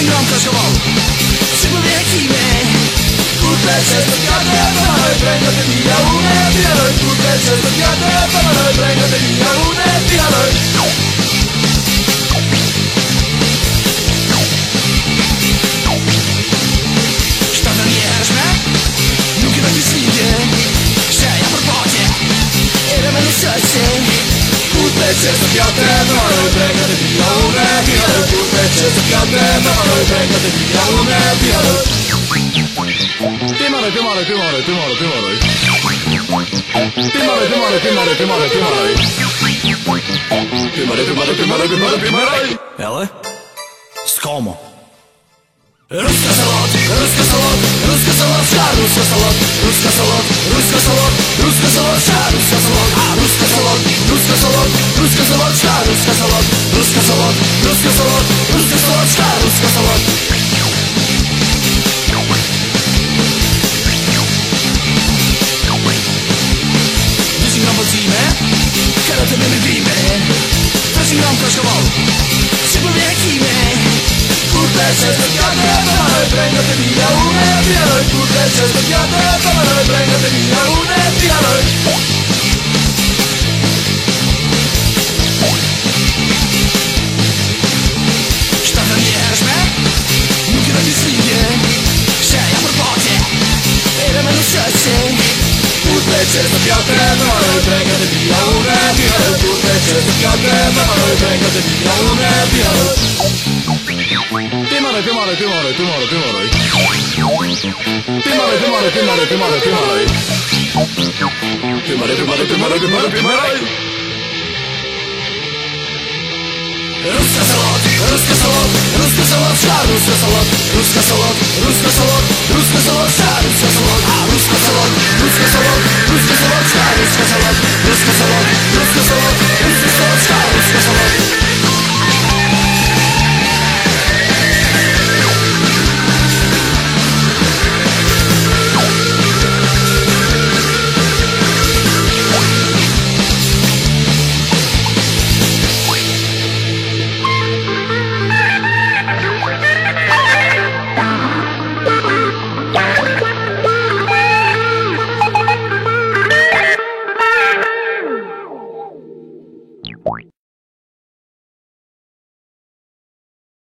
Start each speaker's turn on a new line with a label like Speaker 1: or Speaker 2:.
Speaker 1: karotę my lubimy Zaczynam kaszkował, przypływie himy Kurde, przez to wiadę, panowe pręgo te mijałune Biorę, kurde, przez to wiadę, panowe pręgo te mijałune Biorę Sztabem jesz me, nuki na wysliwie Szeja po robocie, iremy na serce Kurde, przez to wiadę, panowe pręgo te mijałune Biorę, kurde, przez to wiadę, panowe pręgo te mijałune Biorę
Speaker 2: Tymare, tymare, tymare, tymare, tymare. Tymare, tymare, tymare, tymare, tymare. Tymare, tymare, tymare, tymare, tymare.
Speaker 1: Ele? Skomo. Ruska salat, ruska salat, ruska salat, ša, ruska salat, ruska salat, ruska salat, ruska salat, ša, ruska salat, a ruska ruska salat, ruska salat, ša, ruska Zaczynam kaszkował, przypływie himy Kurde, przez to panowe pręgo te mijałune Biorę, kurde, przez to Te mijałune Biorę, kurde, przez to wiadę, panowe pręgo te mijałune Biorę
Speaker 2: Tymare, tymare, tymare, tymare, tymare. Tymare, tymare, tymare, tymare, tymare. Tymare, tymare, tymare, tymare, tymare.
Speaker 1: Ruska salat, ruska salat, ruska salat, ša, ruska salat, ruska salat, ruska salat, point.